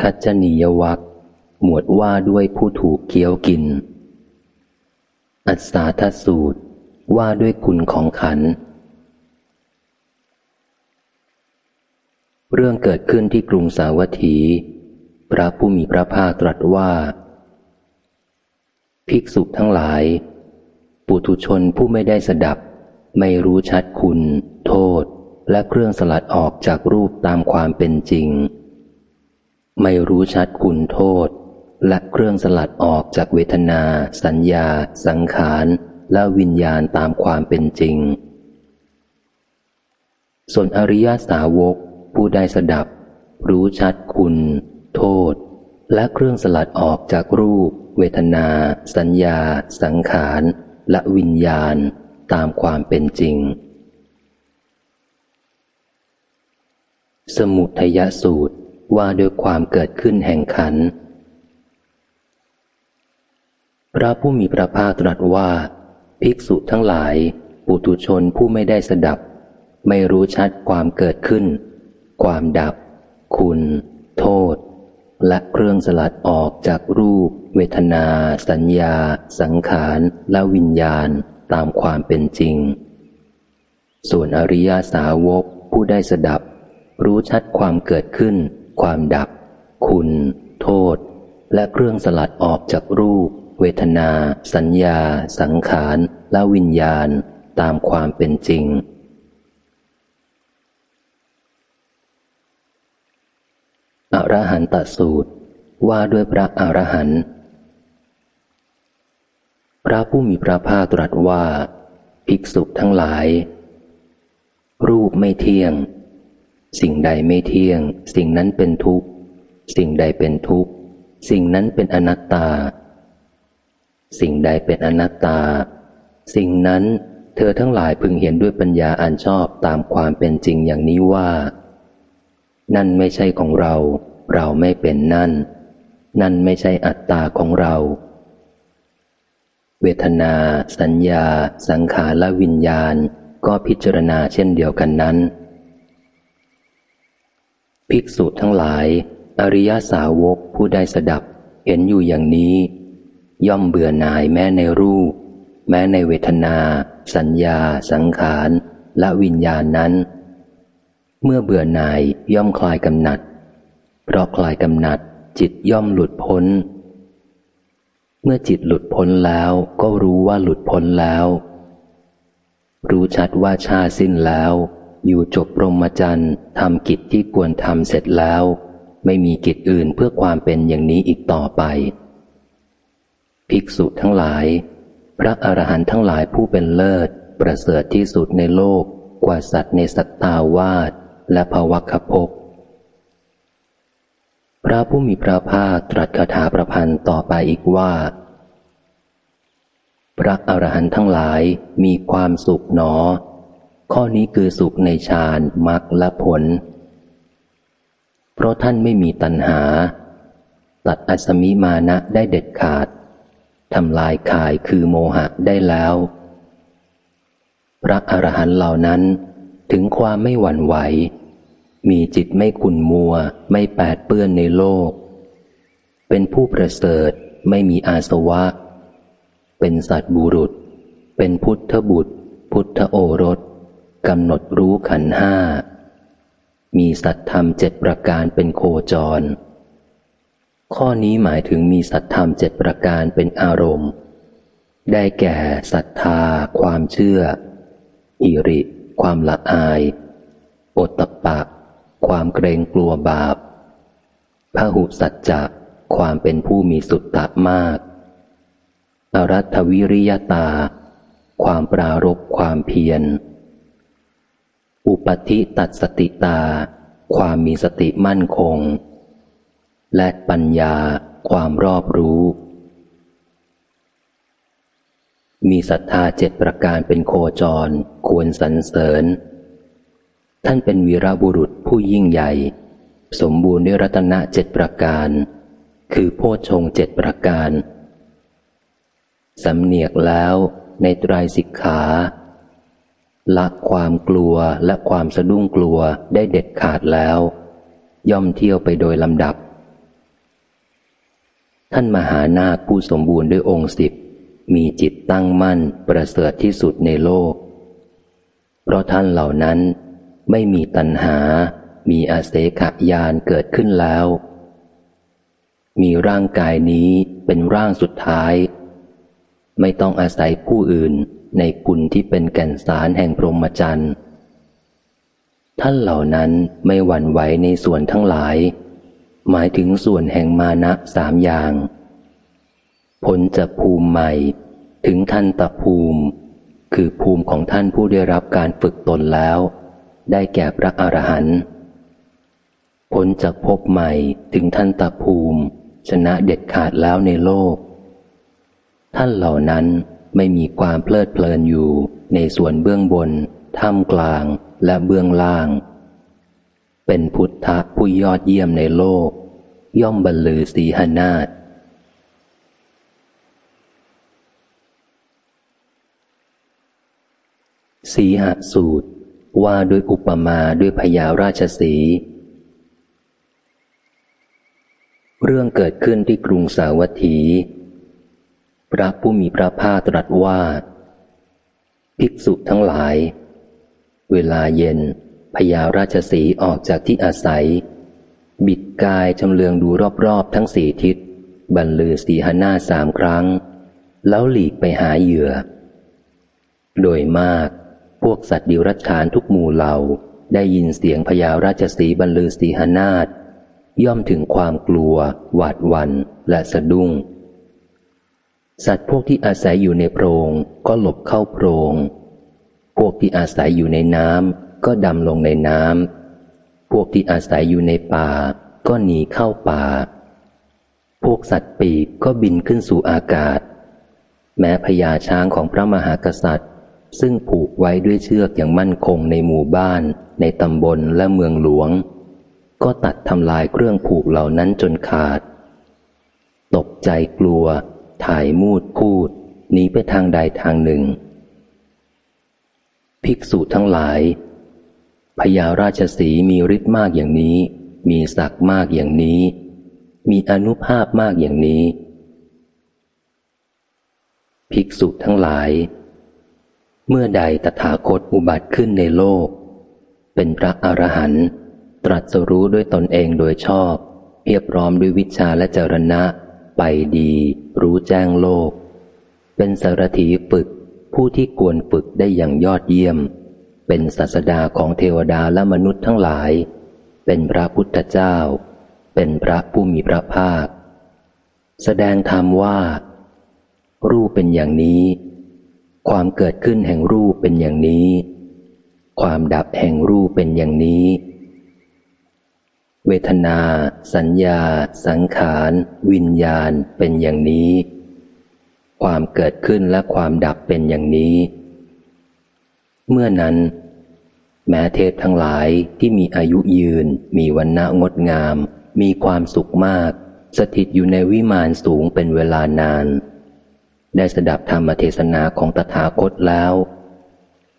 คัจจนียวักหมวดว่าด้วยผู้ถูกเคี้ยวกิน อัศาทสูตรว่าด้วยคุณของขัน เรื่องเกิดขึ้นที่กรุงสาวัตถี พระผู้มีพระภาคตรัสว่า ภิกษุทั้งหลาย ปุถุชนผู้ไม่ได้สดับ ไม่รู้ชัดคุณ โทษ และเครื่องสลัดออกจากรูปตามความเป็นจริง ไม่รู้ชัดคุณโทษ และเครื่องสลัดออกจากเวทนา สัญญา สังขารและวิญญาณตามความเป็นจริง ส่วนอริยสาวกผู้ได้สดับ รู้ชัดคุณ โทษ และเครื่องสลัดออกจากรูป เวทนา สัญญา สังขารและวิญญาณตามความเป็นจริง สมุทยสูตร ว่าด้วยความเกิดขึ้นแห่งขัน พระผู้มีพระภาคตรัสว่า ภิกษุทั้งหลาย ปุถุชนผู้ไม่ได้สดับ ไม่รู้ชัดความเกิดขึ้น ความดับ คุณ โทษ และเครื่องสลัดออกจากรูป เวทนา สัญญา สังขารและวิญญาณตามความเป็นจริง ส่วนอริยาสาวกผู้ได้สดับ รู้ชัดความเกิดขึ้น ความดับ คุณ โทษ และเครื่องสลัดออกจากรูป เวทนา สัญญา สังขารและวิญญาณตามความเป็นจริง อรหันตสูตรว่าด้วยพระอรหันต์พระผู้มีพระภาคตรัสว่า ภิกษุทั้งหลาย รูปไม่เที่ยง สิ่งใดไม่เที่ยง สิ่งนั้นเป็นทุกข์ สิ่งใดเป็นทุกข์ สิ่งนั้นเป็นอนัตตา สิ่งใดเป็นอนัตตา สิ่งนั้นเธอทั้งหลายพึงเห็นด้วยปัญญาอันชอบตามความเป็นจริงอย่างนี้ว่า นั่นไม่ใช่ของเรา เราไม่เป็นนั่น นั่นไม่ใช่อัตตาของเรา เวทนา สัญญา สังขารและวิญญาณ ก็พิจารณาเช่นเดียวกันนั้น ภิกษุทั้งหลาย อริยสาวกผู้ได้สดับ เห็นอยู่อย่างนี้ ย่อมเบื่อหน่ายแม้ในรูป แม้ในเวทนา สัญญา สังขารและวิญญาณนั้น เมื่อเบื่อหน่ายย่อมคลายกำหนัด เพราะคลายกำหนัดจิตย่อมหลุดพ้น เมื่อจิตหลุดพ้นแล้วก็รู้ว่าหลุดพ้นแล้ว รู้ชัดว่าชาสิ้นแล้ว อยู่จบพรหมจรรย์ทำกิจที่ควรทำเสร็จแล้ว ไม่มีกิจอื่นเพื่อความเป็นอย่างนี้อีกต่อไป ภิกษุทั้งหลาย พระอรหันต์ทั้งหลายผู้เป็นเลิศ ประเสริฐที่สุดในโลกกว่าสัตว์ในสัตตาวาสและภวคภพพระผู้มีพระภาคตรัสคาถาประพันธ์ต่อไปอีกว่า พระอรหันต์ทั้งหลายมีความสุขหนอ ข้อนี้คือสุขในฌานมรรคและผล เพราะท่านไม่มีตัณหา ตัดอสมิมานะได้เด็ดขาดทำลายขายคือโมหะได้แล้ว พระอรหันต์เหล่านั้นถึงความไม่หวั่นไหว มีจิตไม่ขุนมัว ไม่แปดเปื้อนในโลก เป็นผู้ประเสริฐไม่มีอาสวะ เป็นสัตว์บุรุษ เป็นพุทธบุตร พุทธโอรส กำหนดรู้ขันห้า มีสัตธรรมเจ็ดประการเป็นโคจร ข้อนี้หมายถึงมีสัตธรรมเจ็ดประการเป็นอารมณ์ ได้แก่ศรัทธา ความเชื่อ อิริ ความละอายโอตตะปะ ความเกรงกลัวบาปพระหุสัจจะความเป็นผู้มีสุตตะมาก อรัตวิริยตา ความปรารบความเพียร อุปธิตัดสติตา ความมีสติมั่นคง และปัญญาความรอบรู้ มีศรัทธาเจ็ดประการเป็นโคจร ควรสรรเสริญ ท่านเป็นวีรบุรุษผู้ยิ่งใหญ่ สมบูรณ์ด้วยรัตนะเจ็ดประการ คือโพชงเจ็ดประการ สำเนียกแล้วในตรายสิกขา ละความกลัวและความสะดุ้งกลัวได้เด็ดขาดแล้ว ย่อมเที่ยวไปโดยลำดับ ท่านมหานาคผู้สมบูรณ์ด้วยองค์สิบมีจิตตั้งมั่นประเสริฐที่สุดในโลก เพราะท่านเหล่านั้นไม่มีตัณหา มีอาเสขยานเกิดขึ้นแล้ว มีร่างกายนี้เป็นร่างสุดท้าย ไม่ต้องอาศัยผู้อื่น ในคุณที่เป็นแก่นสารแห่งพรหมจรรย์ท่านเหล่านั้นไม่หวั่นไหวในส่วนทั้งหลาย หมายถึงส่วนแห่งมานะสามอย่างผลจะภูมิใหม่ถึงท่านตภูมิ คือภูมิของท่านผู้ได้รับการฝึกตนแล้ว ได้แก่พระอรหันต์ผลจะพบใหม่ถึงท่านตภูมิ ชนะเด็ดขาดแล้วในโลก ท่านเหล่านั้น ไม่มีความเพลิดเพลินอยู่ในส่วนเบื้องบน ท่ามกลางและเบื้องล่าง เป็นพุทธะผู้ยอดเยี่ยมในโลก ย่อมบรรลือสีหนาฏสีหสูตรว่าด้วยอุปมาด้วยพยาราชสีเรื่องเกิดขึ้นที่กรุงสาวัตถี พระผู้มีพระภาคตรัสว่า ภิกษุทั้งหลาย เวลาเย็นพยาราชสีออกจากที่อาศัย บิดกายชำเลืองดูรอบๆทั้งสี่ทิศ บรรลือสีหน้าสามครั้ง แล้วหลีกไปหาเหยื่อ โดยมาก พวกสัตว์ดิรัจฉานทุกหมู่เหล่าได้ยินเสียงพญาราชสีบรรลือสีหนาฏย่อมถึงความกลัว หวาดวันและสะดุ้ง สัตว์พวกที่อาศัยอยู่ในโพรงก็หลบเข้าโพรง พวกที่อาศัยอยู่ในน้ำก็ดำลงในน้ำ พวกที่อาศัยอยู่ในป่า ก็หนีเข้าป่า พวกสัตว์ปีกก็บินขึ้นสู่อากาศ แม้พญาช้างของพระมหากษัตริย์ ซึ่งผูกไว้ด้วยเชือกอย่างมั่นคงในหมู่บ้าน ในตำบลและเมืองหลวง ก็ตัดทำลายเครื่องผูกเหล่านั้นจนขาด ตกใจกลัว ถ่ายมูดพูดหนีไปทางใดทางหนึ่ง ภิกษุทั้งหลายพญาราชสีมีฤทธิ์มากอย่างนี้ มีศักดิ์มากอย่างนี้ มีอนุภาพมากอย่างนี้ ภิกษุทั้งหลาย เมื่อใดตถาคตอุบัติขึ้นในโลก เป็นพระอรหันต์ตรัสรู้ด้วยตนเองโดยชอบเพียบพร้อมด้วยวิชาและจรณะ ไปดี รู้แจ้งโลก เป็นสารถีฝึกผู้ที่ควรฝึกได้อย่างยอดเยี่ยม เป็นศาสดาของเทวดาและมนุษย์ทั้งหลาย เป็นพระพุทธเจ้า เป็นพระผู้มีพระภาค แสดงธรรมว่า รูปเป็นอย่างนี้ ความเกิดขึ้นแห่งรูปเป็นอย่างนี้ ความดับแห่งรูปเป็นอย่างนี้ เวทนา สัญญา สังขาร วิญญาณเป็นอย่างนี้ ความเกิดขึ้นและความดับเป็นอย่างนี้ เมื่อนั้น แม้เทพทั้งหลายที่มีอายุยืน มีวันณะงดงาม มีความสุขมาก สถิตอยู่ในวิมานสูงเป็นเวลานาน ได้สดับธรรมเทศนาของตถาคตแล้ว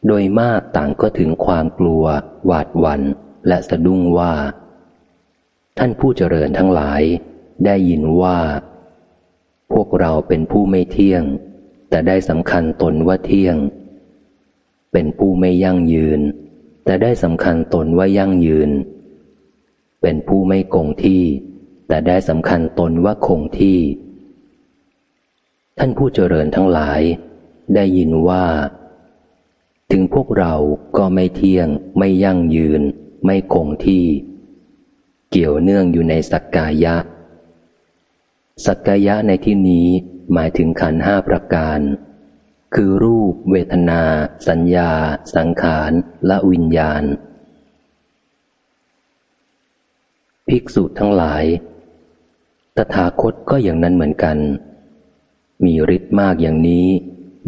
โดยมากต่างก็ถึงความกลัว หวาดวันและสะดุ้งว่า ท่านผู้เจริญทั้งหลาย ได้ยินว่า พวกเราเป็นผู้ไม่เที่ยง แต่ได้สำคัญตนว่าเที่ยง เป็นผู้ไม่ยั่งยืน แต่ได้สำคัญตนว่ายั่งยืน เป็นผู้ไม่คงที่ แต่ได้สำคัญตนว่าคงที่ ท่านผู้เจริญทั้งหลาย ได้ยินว่า ถึงพวกเราก็ไม่เที่ยง ไม่ยั่งยืน ไม่คงที่ เกี่ยวเนื่องอยู่ในสักกายะ สักกายะในที่นี้หมายถึงขันห้าประการ คือรูป เวทนา สัญญา สังขาร และวิญญาณ ภิกษุทั้งหลาย ตถาคตก็อย่างนั้นเหมือนกัน มีฤทธิ์มากอย่างนี้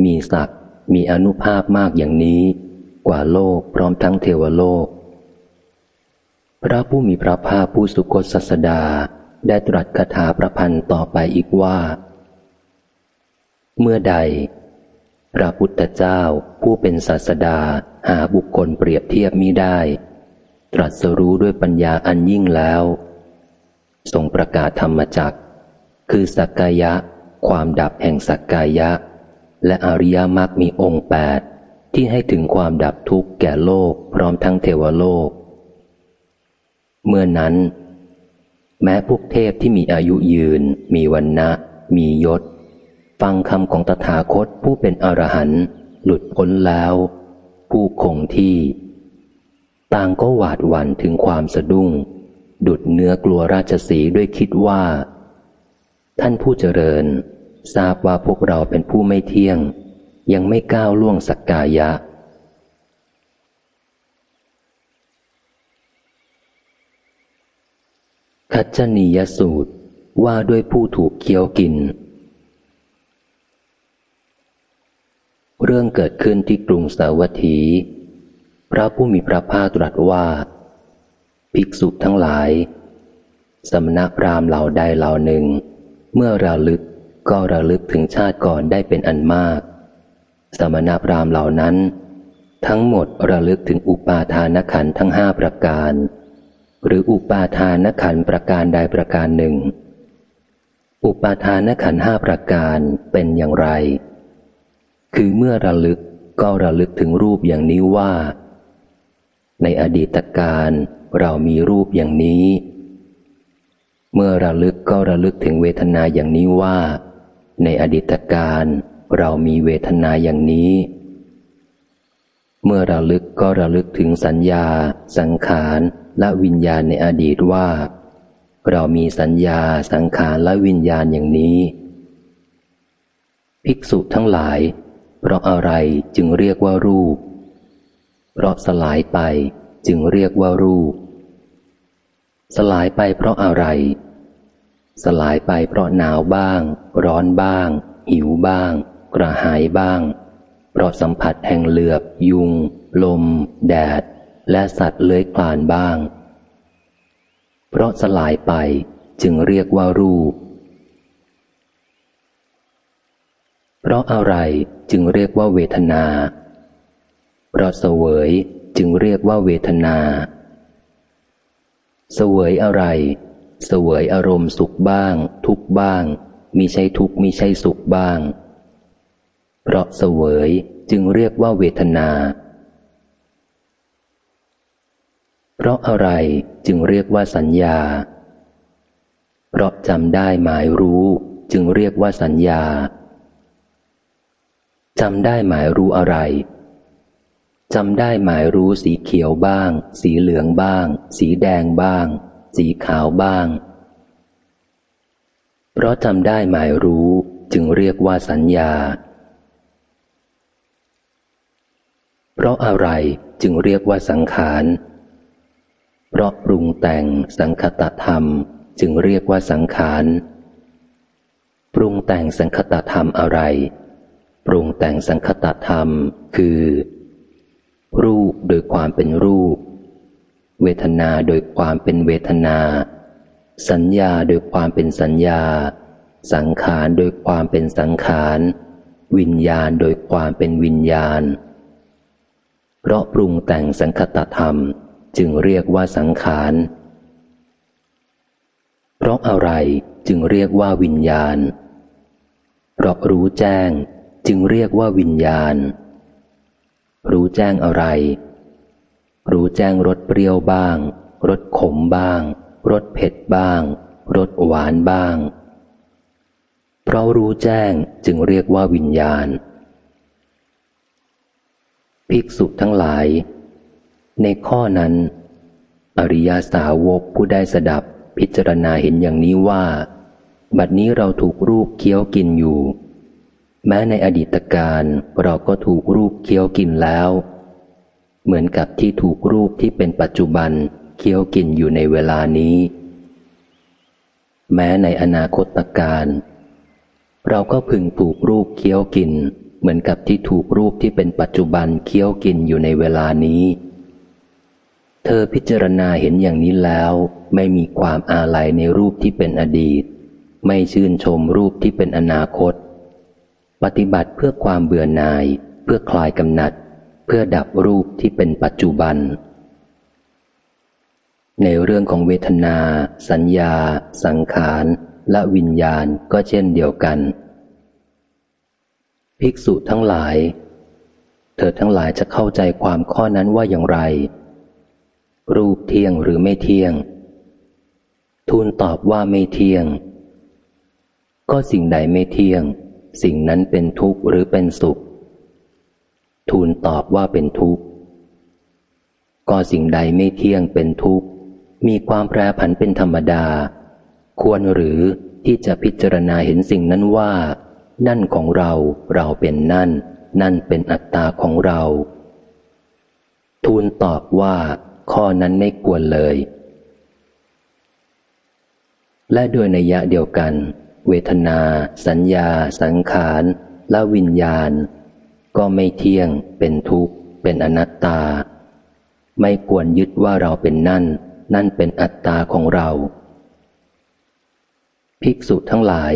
มีศักดิ์มีอนุภาพมากอย่างนี้ กว่าโลกพร้อมทั้งเทวโลก พระผู้มีพระภาคผู้สุคตสัสดา ได้ตรัสคาถาประพันธ์ต่อไปอีกว่า เมื่อใด พระพุทธเจ้าผู้เป็นศาสดาหาบุคคลเปรียบเทียบมิได้ ตรัสรู้ด้วยปัญญาอันยิ่งแล้วทรงประกาศธรรมจักคือสักกายะ ความดับแห่งสักกายะ และอริยมรรคมีองค์แปดที่ให้ถึงความดับทุกข์แก่โลกพร้อมทั้งเทวโลก เมื่อนั้น แม้พวกเทพที่มีอายุยืน มีวันนะ มียศ ฟังคำของตถาคตผู้เป็นอรหันต์หลุดพ้นแล้ว ผู้คงที่ ต่างก็หวาดหวั่นถึงความสะดุ้ง ดุดเนื้อกลัวราชสีด้วยคิดว่า ท่านผู้เจริญ ทราบว่าพวกเราเป็นผู้ไม่เที่ยง ยังไม่ก้าวล่วงสักกายะ คัจจนียสูตรว่าด้วยผู้ถูกเคี้ยวกิน เรื่องเกิดขึ้นที่กรุงสาวัตถี พระผู้มีพระภาคตรัสว่า ภิกษุทั้งหลาย สมณพราหมณ์เหล่าใดเหล่าหนึ่ง เมื่อระลึกก็ระลึกถึงชาติก่อนได้เป็นอันมาก สมณพราหมณ์เหล่านั้น ทั้งหมดระลึกถึงอุปาทานขันธ์ทั้งห้าประการ หรืออุปาทานขันประการใดประการหนึ่ง อุปาทานขันห้าประการเป็นอย่างไร คือเมื่อระลึกก็ระลึกถึงรูปอย่างนี้ว่า ในอดีตการเรามีรูปอย่างนี้ เมื่อระลึกก็ระลึกถึงเวทนาอย่างนี้ว่า ในอดีตการเรามีเวทนาอย่างนี้ เมื่อระลึกก็ระลึกถึงสัญญา สังขาร และวิญญาณในอดีตว่า เรามีสัญญาสังขารและวิญญาณอย่างนี้ ภิกษุทั้งหลาย เพราะอะไรจึงเรียกว่ารูป เพราะสลายไปจึงเรียกว่ารูป สลายไปเพราะอะไร สลายไปเพราะหนาวบ้าง ร้อนบ้าง หิวบ้าง กระหายบ้าง เพราะสัมผัสแห่งเหลือบ ยุง ลม แดด และสัตว์เลื้อยคลานบ้าง เพราะสลายไปจึงเรียกว่ารูป เพราะอะไรจึงเรียกว่าเวทนา เพราะเสวยจึงเรียกว่าเวทนา เสวยอะไร เสวยอารมณ์สุขบ้าง ทุกบ้างมีใช่ทุกมีใช่สุขบ้าง เพราะเสวยจึงเรียกว่าเวทนา เพราะอะไรจึงเรียกว่าสัญญา เพราะจำได้หมายรู้ จึงเรียกว่าสัญญาจำได้หมายรู้อะไรจำได้หมายรู้สีเขียวบ้าง สีเหลืองบ้าง สีแดงบ้าง สีขาวบ้าง เพราะจำได้หมายรู้จึงเรียกว่าสัญญา เพราะอะไรจึงเรียกว่าสังขาร เพราะปรุงแต่งสังคตธรรมจึงเรียกว่าสังขาร ปรุงแต่งสังคตธรรมอะไร ปรุงแต่งสังคตธรรมคือ รูปโดยความเป็นรูป เวทนาโดยความเป็นเวทนา สัญญาโดยความเป็นสัญญา สังขารโดยความเป็นสังขาร วิญญาณโดยความเป็นวิญญาณ เพราะปรุงแต่งสังคตธรรม จึงเรียกว่าสังขาร เพราะอะไรจึงเรียกว่าวิญญาณ เพราะรู้แจ้งจึงเรียกว่าวิญญาณ รู้แจ้งอะไร รู้แจ้งรสเปรี้ยวบ้าง รสขมบ้าง รสเผ็ดบ้าง รสหวานบ้าง เพราะรู้แจ้งจึงเรียกว่าวิญญาณ ภิกษุทั้งหลาย ในข้อนั้น อริยาสาวกผู้ได้สดับพิจารณาเห็นอย่างนี้ว่า บัดนี้เราถูกรูปเคี้ยวกินอยู่ แม้ในอดีตการเราก็ถูกรูปเคี้ยวกินแล้ว เหมือนกับที่ถูกรูปที่เป็นปัจจุบันเคี้ยวกินอยู่ในเวลานี้ แม้ในอนาคตการเราก็พึงถูกรูปเคี้ยวกิน เหมือนกับที่ถูกรูปที่เป็นปัจจุบันเคี้ยวกินอยู่ในเวลานี้ เธอพิจารณาเห็นอย่างนี้แล้ว ไม่มีความอาลัยในรูปที่เป็นอดีต ไม่ชื่นชมรูปที่เป็นอนาคต ปฏิบัติเพื่อความเบื่อหน่าย เพื่อคลายกำหนัด เพื่อดับรูปที่เป็นปัจจุบัน ในเรื่องของเวทนา สัญญา สังขาร และวิญญาณก็เช่นเดียวกัน ภิกษุทั้งหลาย เธอทั้งหลายจะเข้าใจความข้อนั้นว่าอย่างไร รูปเที่ยงหรือไม่เที่ยง ทูลตอบว่าไม่เที่ยง ก็สิ่งใดไม่เที่ยง สิ่งนั้นเป็นทุกข์หรือเป็นสุข ทูลตอบว่าเป็นทุกข์ ก็สิ่งใดไม่เที่ยงเป็นทุกข์ มีความแปรผันเป็นธรรมดา ควรหรือที่จะพิจารณาเห็นสิ่งนั้นว่า นั่นของเราเราเป็นนั่น นั่นเป็นอัตตาของเรา ทูลตอบว่า ข้อนั้นไม่ควรเลย และโดยในยะเดียวกัน เวทนา สัญญา สังขารและวิญญาณ ก็ไม่เที่ยง เป็นทุกข์ เป็นอนัตตา ไม่ควรยึดว่าเราเป็นนั่น นั่นเป็นอัตตาของเรา ภิกษุทั้งหลาย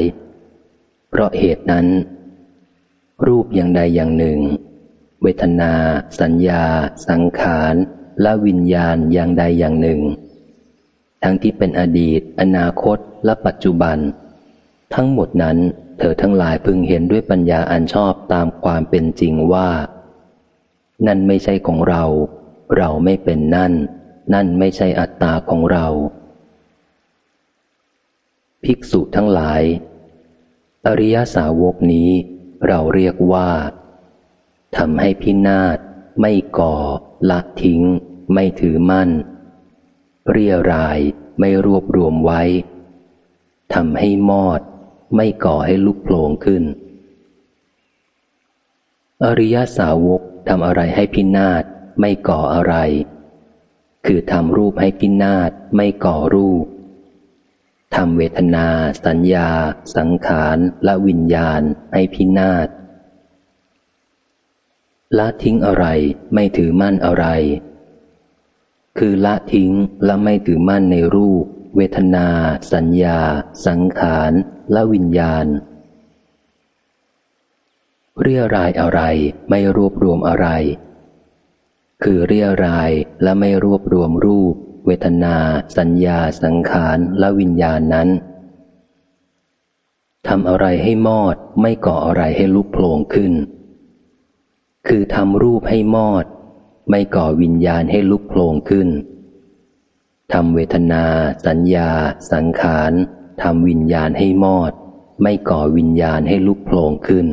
เพราะเหตุนั้น รูปอย่างใดอย่างหนึ่ง เวทนา สัญญา สังขาร และวิญญาณอย่างใดอย่างหนึ่ง ทั้งที่เป็นอดีต อนาคตและปัจจุบัน ทั้งหมดนั้น เธอทั้งหลายพึงเห็นด้วยปัญญาอันชอบตามความเป็นจริงว่า นั่นไม่ใช่ของเรา เราไม่เป็นนั่น นั่นไม่ใช่อัตตาของเรา ภิกษุทั้งหลาย อริยสาวกนี้เราเรียกว่าทำให้พินาศไม่ก่อละทิ้ง ไม่ถือมั่น เรียรายไม่รวบรวมไว้ทำให้มอด ไม่ก่อให้ลุกโผล่ขึ้น อริยสาวกทำอะไรให้พินาศไม่ก่ออะไร คือทำรูปให้พินาศไม่ก่อรูปทำเวทนา สัญญา สังขารและวิญญาณให้พินาศละทิ้งอะไรไม่ถือมั่นอะไร คือละทิ้งและไม่ถือมั่นในรูป เวทนา สัญญา สังขาร และวิญญาณ เรียรายอะไรไม่รวบรวมอะไร คือเรียรายและไม่รวบรวมรูป เวทนา สัญญา สังขาร และวิญญาณนั้นทำอะไรให้มอดไม่ก่ออะไรให้ลุกโผล่ขึ้น คือทำรูปให้มอด ไม่ก่อวิญญาณให้ลุกโผล่ขึ้นทำเวทนา สัญญา สังขารทำวิญญาณให้มอด ไม่ก่อวิญญาณให้ลุกโผล่ขึ้น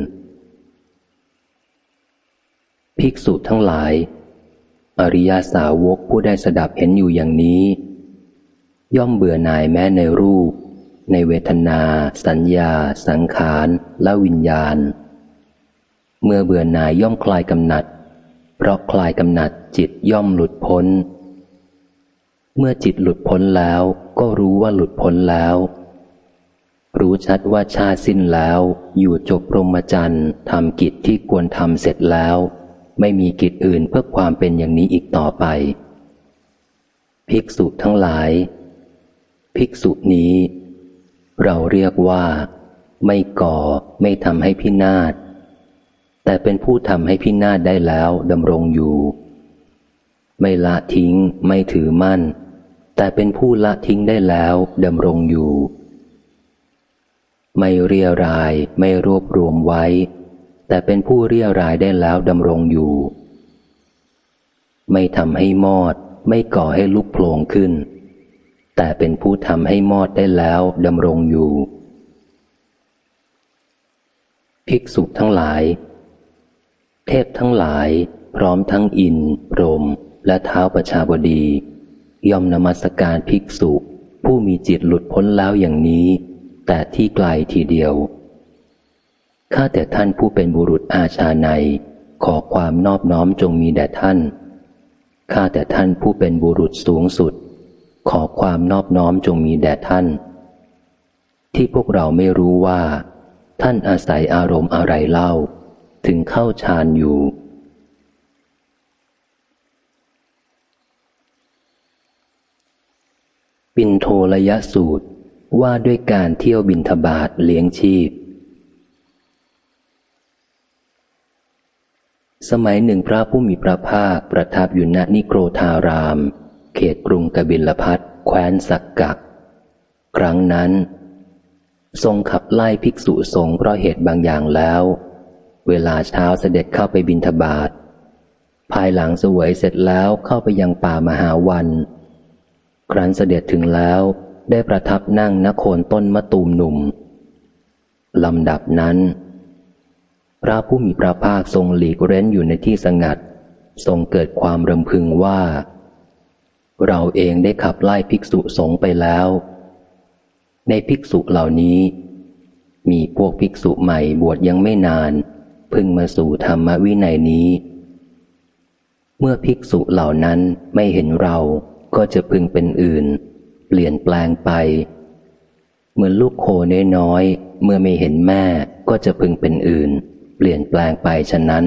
ภิกษุทั้งหลาย อริยาสาวกผู้ได้สดับเห็นอยู่อย่างนี้ ย่อมเบื่อหน่ายแม้ในรูป ในเวทนา สัญญา สังขารและวิญญาณ เมื่อเบื่อหน่ายย่อมคลายกำหนัด เพราะคลายกำหนัดจิตย่อมหลุดพ้น เมื่อจิตหลุดพ้นแล้วก็รู้ว่าหลุดพ้นแล้ว รู้ชัดว่าชาสิ้นแล้ว อยู่จบรมจันทร์ทำกิจที่ควรทำเสร็จแล้ว ไม่มีกิจอื่นเพื่อความเป็นอย่างนี้อีกต่อไป ภิกษุทั้งหลาย ภิกษุนี้ เราเรียกว่า ไม่ก่อไม่ทำให้พินาศ แต่เป็นผู้ทำให้พินาศได้แล้วดำรงอยู่ ไม่ละทิ้งไม่ถือมั่น แต่เป็นผู้ละทิ้งได้แล้วดำรงอยู่ ไม่เรียรายไม่รวบรวมไว้ แต่เป็นผู้เรียรายได้แล้วดำรงอยู่ ไม่ทำให้มอด ไม่ก่อให้ลุกโผล่ขึ้น แต่เป็นผู้ทำให้มอดได้แล้วดำรงอยู่ ภิกษุทั้งหลาย เทพทั้งหลาย พร้อมทั้งอินรม และเท้าประชาบดียอมนมัสการภิกษุ ผู้มีจิตหลุดพ้นแล้วอย่างนี้ แต่ที่ไกลทีเดียว ข้าแต่ท่านผู้เป็นบุรุษอาชาในขอความนอบน้อมจงมีแด่ท่าน ข้าแต่ท่านผู้เป็นบุรุษสูงสุด ขอความนอบน้อมจงมีแด่ท่าน ที่พวกเราไม่รู้ว่า ท่านอาศัยอารมณ์อะไรเล่า ถึงเข้าฌานอยู่ ปินโทระยะสูตรว่าด้วยการเที่ยวบินทบาทเลี้ยงชีพ สมัยหนึ่งพระผู้มีพระภาคประทับอยู่ณนิโครธาราม เขตกรุงกบิลพัทแคว้นสักกัก ครั้งนั้น ทรงขับไล่ภิกษุสงฆ์เพราะเหตุบางอย่างแล้ว เวลาเช้าเสด็จเข้าไปบินทบาท ภายหลังสวยเสร็จแล้วเข้าไปยังป่ามหาวัน ครั้นเสด็จถึงแล้วได้ประทับนั่งนโคนต้นมะตูมหนุ่มลำดับนั้น พระผู้มีพระภาคทรงหลีกเร้นอยู่ในที่สงัด ทรงเกิดความรำพึงว่า เราเองได้ขับไล่ภิกษุสงฆ์ไปแล้ว ในภิกษุเหล่านี้ มีพวกภิกษุใหม่บวชยังไม่นาน พึ่งมาสู่ธรรมวินัยนี้ เมื่อภิกษุเหล่านั้นไม่เห็นเราก็จะพึงเป็นอื่น เปลี่ยนแปลงไป เหมือนลูกโคน้อยๆเมื่อไม่เห็นแม่ก็จะพึงเป็นอื่น เปลี่ยนแปลงไปฉะนั้น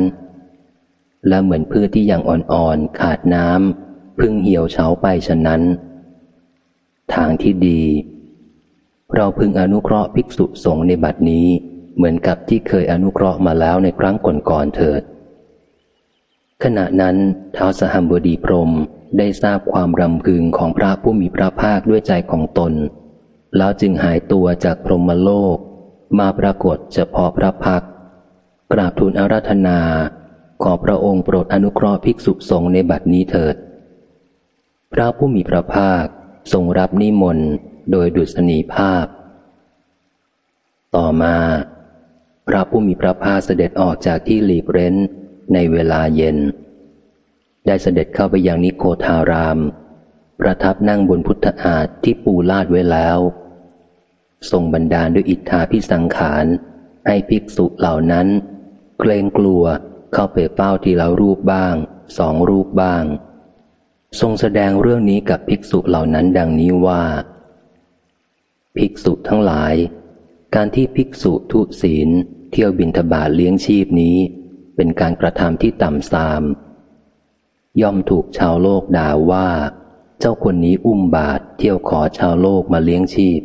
และเหมือนพืชที่ยังอ่อนๆขาดน้ำพึ่งเหี่ยวเฉาไปฉะนั้น ทางที่ดี เราพึงอนุเคราะห์ภิกษุสงฆ์ในบัดนี้ เหมือนกับที่เคยอนุเคราะห์มาแล้วในครั้งก่อนๆเถิด ขณะนั้นท้าวสหัมบดีพรมได้ทราบความรำพึงของพระผู้มีพระภาคด้วยใจของตน แล้วจึงหายตัวจากพรหมโลก มาปรากฏเฉพาะพระพัก กราบทูลอาราธนา ขอพระองค์โปรดอนุเคราะห์ภิกษุสงฆ์ในบัดนี้เถิด พระผู้มีพระภาคทรงรับนิมนต์โดยดุษณีภาพ ต่อมา พระผู้มีพระภาคเสด็จออกจากที่หลีกเร้นในเวลาเย็น ได้เสด็จเข้าไปยังนิโคทาราม ประทับนั่งบนพุทธอาฏที่ปูลาดไว้แล้ว ทรงบันดาลด้วยอิทธาพิสังขารให้ภิกษุเหล่านั้น เกรงกลัวเข้าไปเป้าทีละรูปบ้าง สองรูปบ้าง ทรงแสดงเรื่องนี้กับภิกษุเหล่านั้นดังนี้ว่า ภิกษุทั้งหลาย การที่ภิกษุทุศีล เที่ยวบินทบาทเลี้ยงชีพนี้ เป็นการกระทำที่ต่ำทราม ย่อมถูกชาวโลกด่าว่า เจ้าคนนี้อุ้มบาทเที่ยวขอชาวโลกมาเลี้ยงชีพ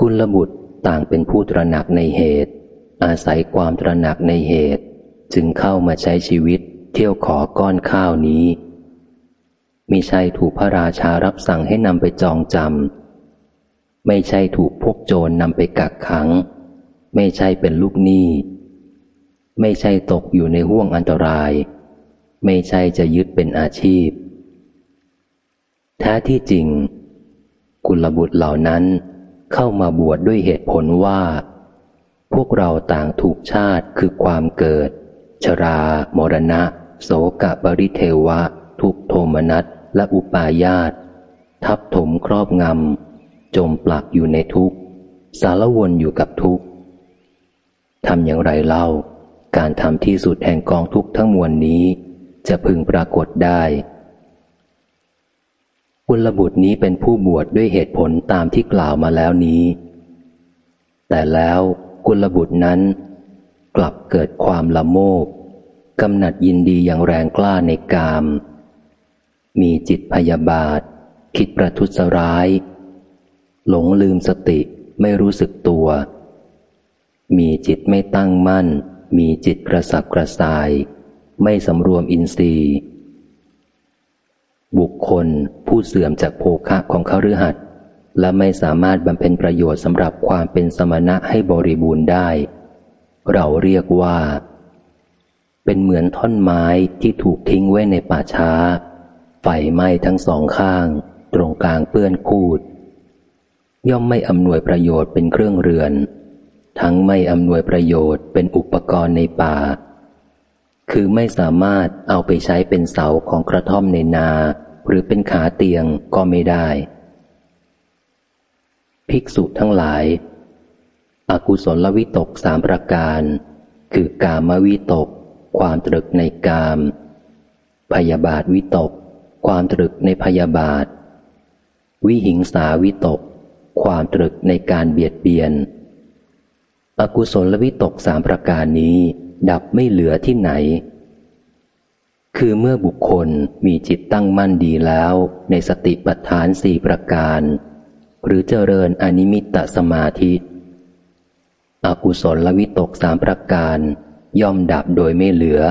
กุลบุตรต่างเป็นผู้ตระหนักในเหตุ อาศัยความตระหนักในเหตุ จึงเข้ามาใช้ชีวิต เที่ยวขอก้อนข้าวนี้มิใช่ถูกพระราชารับสั่งให้นำไปจองจำ ไม่ใช่ถูกพวกโจรนำไปกักขัง ไม่ใช่เป็นลูกหนี้ ไม่ใช่ตกอยู่ในห่วงอันตราย ไม่ใช่จะยึดเป็นอาชีพแท้ที่จริง กุลบุตรเหล่านั้นเข้ามาบวชดด้วยเหตุผลว่า พวกเราต่างถูกชาติคือความเกิด ชรา มรณะ โสกะบริเทวะ ทุกโทมนัสและอุปาญาต ทับถมครอบงำ จมปลักอยู่ในทุกสารวนอยู่กับทุกทำอย่างไรเล่า การทำที่สุดแห่งกองทุกทั้งมวลนี้ จะพึงปรากฏได้กุลบุตรนี้เป็นผู้บวชดด้วยเหตุผลตามที่กล่าวมาแล้วนี้ แต่แล้วกุลบุตรนั้นกลับเกิดความละโมบกำหนัดยินดีอย่างแรงกล้าในกาม มีจิตพยาบาท คิดประทุษร้าย หลงลืมสติไม่รู้สึกตัว มีจิตไม่ตั้งมั่น มีจิตกระสับกระส่าย ไม่สำรวมอินทรีย์ บุคคลผู้เสื่อมจากโภคะของเขาฤหัสและไม่สามารถบำเพ็ญประโยชน์สำหรับความเป็นสมณะให้บริบูรณ์ได้ เราเรียกว่า เป็นเหมือนท่อนไม้ที่ถูกทิ้งไว้ในป่าช้า ไฟไหม้ทั้งสองข้าง ตรงกลางเปื้อนคูด ย่อมไม่อำนวยประโยชน์เป็นเครื่องเรือน ทั้งไม่อำนวยประโยชน์เป็นอุปกรณ์ในป่า คือไม่สามารถเอาไปใช้เป็นเสาของกระท่อมในนา หรือเป็นขาเตียงก็ไม่ได้ ภิกษุทั้งหลายอากุศลวิตกสามประการ คือกามวิตก ความตรึกในกาม พยาบาทวิตก ความตรึกในพยาบาท วิหิงสาวิตก ความตรึกในการเบียดเบียน อกุศลวิตกสามประการนี้ ดับไม่เหลือที่ไหน คือเมื่อบุคคลมีจิตตั้งมั่นดีแล้ว ในสติปัฏฐานสี่ประการ หรือเจริญอนิมิตตสมาธิ อกุศลวิตกสามประการ ย่อมดับโดยไม่เหลือ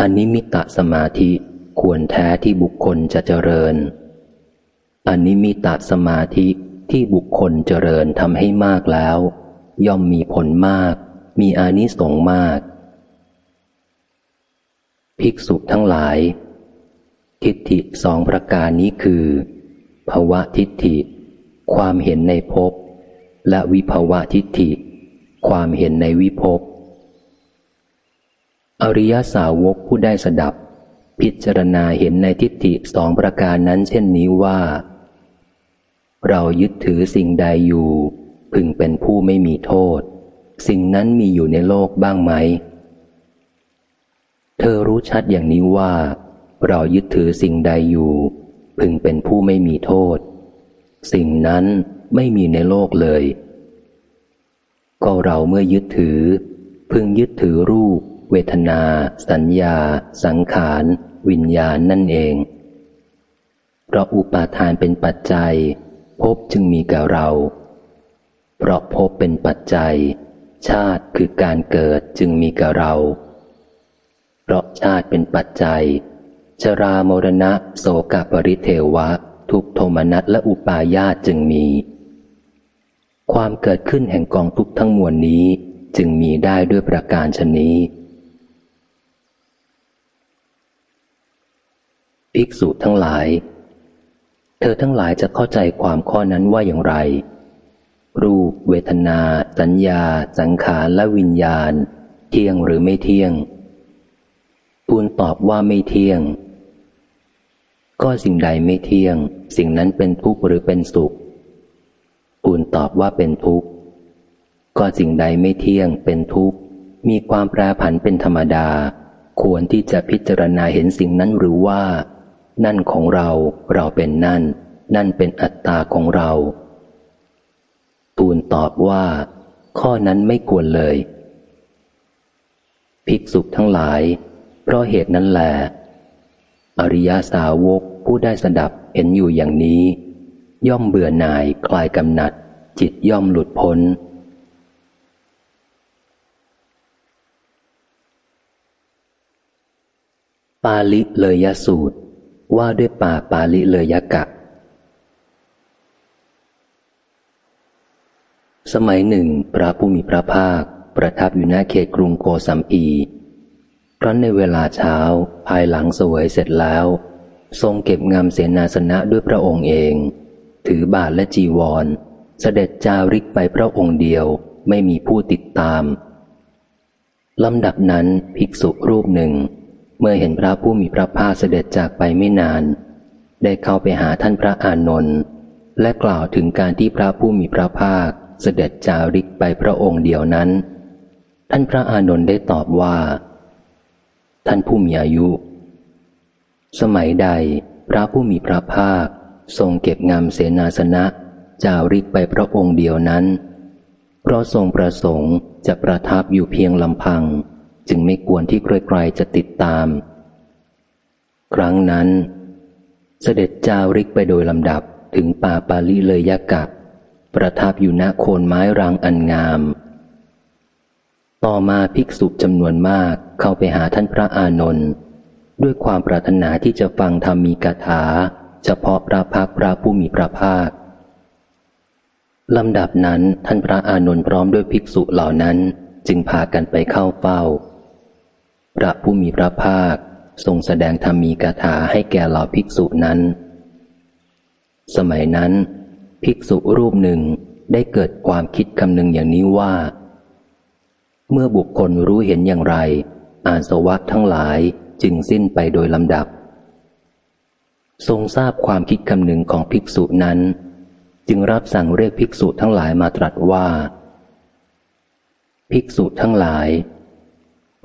อนิมิตตสมาธิควรแท้ที่บุคคลจะเจริญ อนิมิตตสมาธิที่บุคคลเจริญทำให้มากแล้ว ย่อมมีผลมาก มีอานิสงส์มาก ภิกษุทั้งหลาย ทิฏฐิสองประการนี้คือภาวะทิฏฐิ ความเห็นในภพ และวิภาวะทิฏฐิ ความเห็นในวิภพ อริยสาวกผู้ได้สดับ พิจารณาเห็นในทิฏฐิสองประการนั้นเช่นนี้ว่า เรายึดถือสิ่งใดอยู่ พึงเป็นผู้ไม่มีโทษ สิ่งนั้นมีอยู่ในโลกบ้างไหม เธอรู้ชัดอย่างนี้ว่า เรายึดถือสิ่งใดอยู่ พึงเป็นผู้ไม่มีโทษ สิ่งนั้นไม่มีในโลกเลย ก็เราเมื่อยึดถือ พึงยึดถือรูป เวทนา สัญญา สังขาร วิญญาณนั่นเองเพราะอุปาทานเป็นปัจจัย ภพจึงมีแก่เรา เพราะภพเป็นปัจจัย ชาติคือการเกิดจึงมีแก่เรา เพราะชาติเป็นปัจจัย ชรามรณะโสกปริเทวะ ทุกโทมนัสและอุปาญาจึงมี ความเกิดขึ้นแห่งกองทุกทั้งมวลนี้จึงมีได้ด้วยประการชนี้ภิกษุทั้งหลาย เธอทั้งหลายจะเข้าใจความข้อนั้นว่าอย่างไร รูป เวทนา สัญญา สังขารและวิญญาณ เที่ยงหรือไม่เที่ยง ทูลตอบว่าไม่เที่ยง ก็สิ่งใดไม่เที่ยง สิ่งนั้นเป็นทุกข์หรือเป็นสุขทูลตอบว่าเป็นทุกข์ ก็สิ่งใดไม่เที่ยง เป็นทุกข์ มีความแปรผันเป็นธรรมดา ควรที่จะพิจารณาเห็นสิ่งนั้นหรือว่า นั่นของเราเราเป็นนั่น นั่นเป็นอัตตาของเรา ตูนตอบว่า ข้อนั้นไม่ควรเลย ภิกษุทั้งหลาย เพราะเหตุนั้นแหละอริยาสาวกผู้ได้สดับเห็นอยู่อย่างนี้ ย่อมเบื่อหน่ายคลายกำหนัด จิตย่อมหลุดพ้นปาลิเลยยสูตร ว่าด้วยป่าปาลิเลยกะ สมัยหนึ่ง พระผู้มีพระภาค ประทับอยู่หน้าเขตกรุงโกสัมพีครั้นในเวลาเช้าภายหลังสวยเสร็จแล้ว ทรงเก็บงำเสนาสนะด้วยพระองค์เอง ถือบาทและจีวร เสด็จจาริกไปพระองค์เดียวไม่มีผู้ติดตามลำดับนั้นภิกษุรูปหนึ่ง เมื่อเห็นพระผู้มีพระภาคเสด็จจากไปไม่นาน ได้เข้าไปหาท่านพระอานนท์และกล่าวถึงการที่พระผู้มีพระภาคเสด็จจาริกไปพระองค์เดียวนั้น ท่านพระอานนท์ได้ตอบว่า ท่านผู้มีอายุ สมัยใดพระผู้มีพระภาคทรงเก็บงำเสนาสนะจาริกไปพระองค์เดียวนั้น เพราะทรงประสงค์จะประทับอยู่เพียงลำพัง จึงไม่ควรที่ใครๆจะติดตาม ครั้งนั้น เสด็จจาริกไปโดยลำดับถึงป่าปาลีเลยยกะประทับอยู่ณโคนไม้รังอันงาม ต่อมาภิกษุจำนวนมากเข้าไปหาท่านพระอานนท์ด้วยความปรารถนาที่จะฟังธรรมีกถา เฉพาะพระพักพระผู้มีพระภาคลำดับนั้นท่านพระอานนท์พร้อมด้วยภิกษุเหล่านั้นจึงพากันไปเข้าเฝ้า พระผู้มีพระภาคทรงแสดงธรรมีกถาให้แก่เหล่าภิกษุนั้น สมัยนั้น ภิกษุรูปหนึ่งได้เกิดความคิดคำหนึ่งอย่างนี้ว่า เมื่อบุคคลรู้เห็นอย่างไร อาสวะทั้งหลายจึงสิ้นไปโดยลำดับ ทรงทราบความคิดคำหนึ่งของภิกษุนั้น จึงรับสั่งเรียกภิกษุทั้งหลายมาตรัสว่า ภิกษุทั้งหลาย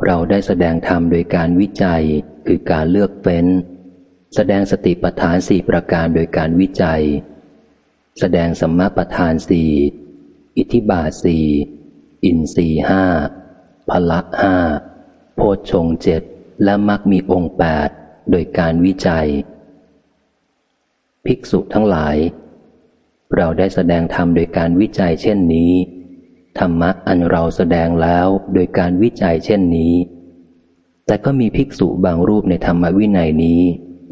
เราได้แสดงธรรมโดยการวิจัยคือการเลือกเฟ้น แสดงสติปัฏฐานสี่ประการโดยการวิจัย แสดงสัมมาปัฏฐานสี่อิทิบาสีอินสีห้าพละห้าโพชฌงเจ็ดและมักมีองค์แปดโดยการวิจัย ภิกษุทั้งหลาย เราได้แสดงธรรมโดยการวิจัยเช่นนี้ ธรรมะอันเราแสดงแล้วโดยการวิจัยเช่นนี้ แต่ก็มีภิกษุบางรูปในธรรมวินัยนี้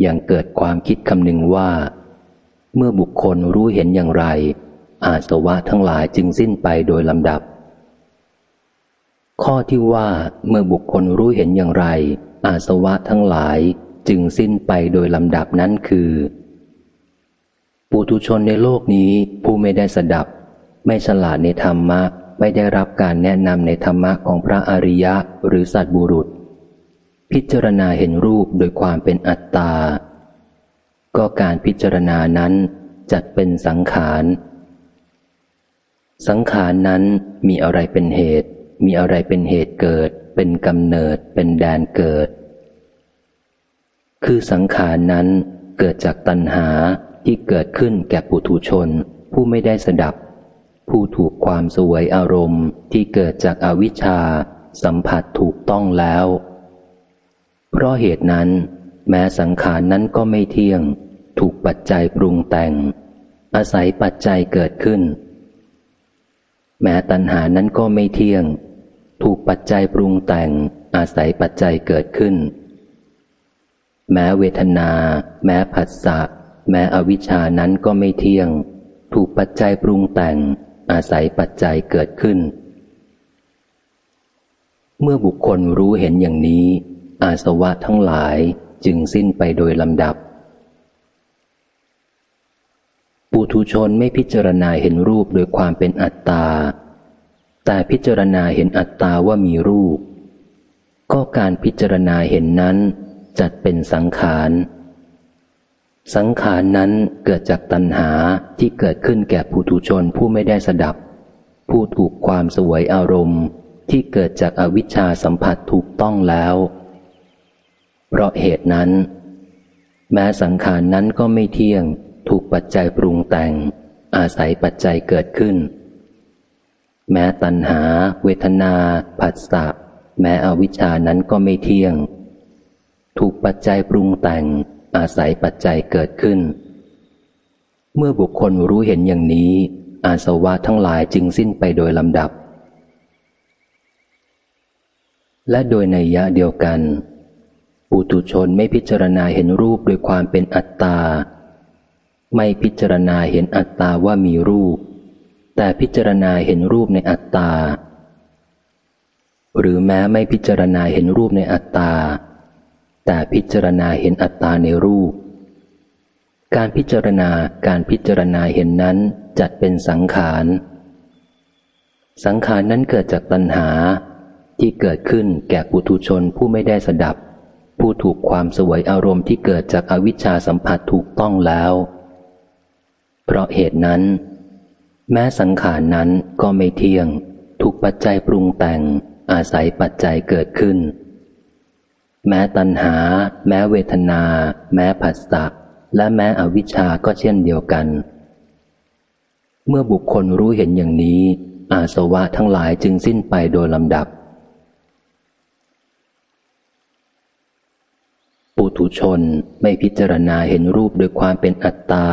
ยังเกิดความคิดคำนึงว่า เมื่อบุคคลรู้เห็นอย่างไร อาสวะทั้งหลายจึงสิ้นไปโดยลำดับ ข้อที่ว่าเมื่อบุคคลรู้เห็นอย่างไร อาสวะทั้งหลายจึงสิ้นไปโดยลำดับนั้นคือ ปุถุชนในโลกนี้ผู้ไม่ได้สดับ ไม่ฉลาดในธรรมะ ไม่ได้รับการแนะนำในธรรมะของพระอริยะหรือสัตบุรุษ พิจารณาเห็นรูปโดยความเป็นอัตตา ก็การพิจารณานั้นจัดเป็นสังขารสังขารนั้นมีอะไรเป็นเหตุ มีอะไรเป็นเหตุเกิด เป็นกำเนิด เป็นแดนเกิด คือสังขารนั้นเกิดจากตัณหาที่เกิดขึ้นแก่ปุถุชน ผู้ไม่ได้สดับ ผู้ถูกความสวยอารมณ์ที่เกิดจากอาวิชชา สัมผัสถูกต้องแล้ว เพราะเหตุนั้น แม้สังขารนั้นก็ไม่เที่ยง ถูกปัจจัยปรุงแต่ง อาศัยปัจจัยเกิดขึ้น แม้ตัณหานั้นก็ไม่เที่ยง ถูกปัจจัยปรุงแต่ง อาศัยปัจจัยเกิดขึ้น แม้เวทนา แม้ผัสสะแม้อวิชานั้นก็ไม่เที่ยง ถูกปัจจัยปรุงแต่ง อาศัยปัจจัยเกิดขึ้น เมื่อบุคคลรู้เห็นอย่างนี้ อาสวะทั้งหลายจึงสิ้นไปโดยลำดับ ปุถุชนไม่พิจารณาเห็นรูปโดยความเป็นอัตตา แต่พิจารณาเห็นอัตตาว่ามีรูป ก็การพิจารณาเห็นนั้นจัดเป็นสังขาร สังขารนั้นเกิดจากตัณหาที่เกิดขึ้นแก่ผู้ทุชนผู้ไม่ได้สดับ ผู้ถูกความสวยอารมณ์ที่เกิดจากอวิชชาสัมผัสถูกต้องแล้ว เพราะเหตุนั้น แม้สังขารนั้นก็ไม่เที่ยง ถูกปัจจัยปรุงแต่ง อาศัยปัจจัยเกิดขึ้น แม้ตัณหา เวทนา ผัสสะแม้อวิชชานั้นก็ไม่เที่ยง ถูกปัจจัยปรุงแต่ง อาศัยปัจจัยเกิดขึ้น เมื่อบุคคลรู้เห็นอย่างนี้ อาสวะทั้งหลายจึงสิ้นไปโดยลำดับ และโดยในยะเดียวกัน ปุตุชนไม่พิจารณาเห็นรูปโดยความเป็นอัตตา ไม่พิจารณาเห็นอัตตาว่ามีรูป แต่พิจารณาเห็นรูปในอัตตา หรือแม้ไม่พิจารณาเห็นรูปในอัตตา แต่พิจารณาเห็นอัตตาในรูป การพิจารณาการพิจารณาเห็นนั้นจัดเป็นสังขาร สังขารนั้นเกิดจากตัณหาที่เกิดขึ้นแก่ปุถุชนผู้ไม่ได้สดับ ผู้ถูกความสวยอารมณ์ที่เกิดจากอวิชชาสัมผัสถูกต้องแล้ว เพราะเหตุนั้น แม้สังขารนั้นก็ไม่เที่ยง ถูกปัจจัยปรุงแต่งอาศัยปัจจัยเกิดขึ้น แม้ตัณหา แม้เวทนา แม้ผัสสะและแม้อวิชชาก็เช่นเดียวกัน เมื่อบุคคลรู้เห็นอย่างนี้ อาสวะทั้งหลายจึงสิ้นไปโดยลำดับ ปุถุชนไม่พิจารณาเห็นรูปโดยความเป็นอัตตา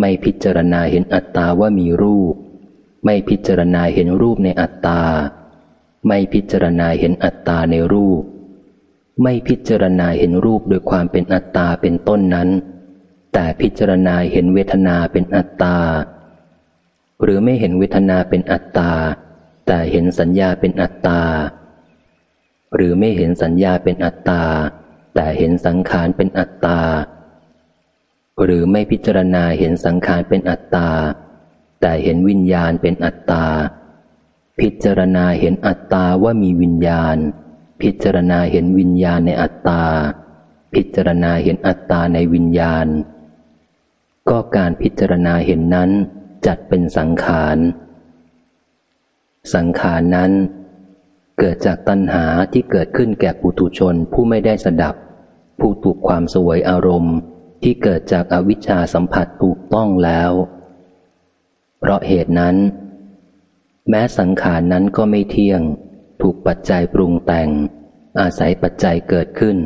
ไม่พิจารณาเห็นอัตตาว่ามีรูป ไม่พิจารณาเห็นรูปในอัตตา ไม่พิจารณาเห็นอัตตาในรูป ไม่พิจารณาเห็นรูปโดยความเป็นอัตตาเป็นต้นนั้น แต่พิจารณาเห็นเวทนาเป็นอัตตา หรือไม่เห็นเวทนาเป็นอัตตา แต่เห็นสัญญาเป็นอัตตา หรือไม่เห็นสัญญาเป็นอัตตา แต่เห็นสังขารเป็นอัตตา หรือไม่พิจารณาเห็นสังขารเป็นอัตตา แต่เห็นวิญญาณเป็นอัตตา พิจารณาเห็นอัตตาว่ามีวิญญาณ พิจารณาเห็นวิญญาณในอัตตา พิจารณาเห็นอัตตาในวิญญาณ ก็การพิจารณาเห็นนั้นจัดเป็นสังขาร สังขารนั้น เกิดจากตัณหาที่เกิดขึ้นแก่ปุถุชนผู้ไม่ได้สดับ ผู้ถูกความสวยอารมณ์ ที่เกิดจากอวิชชาสัมผัสถูกต้องแล้ว เพราะเหตุนั้น แม้สังขารนั้นก็ไม่เที่ยง ถูกปัจจัยปรุงแต่ง อาศัยปัจจัยเกิดขึ้น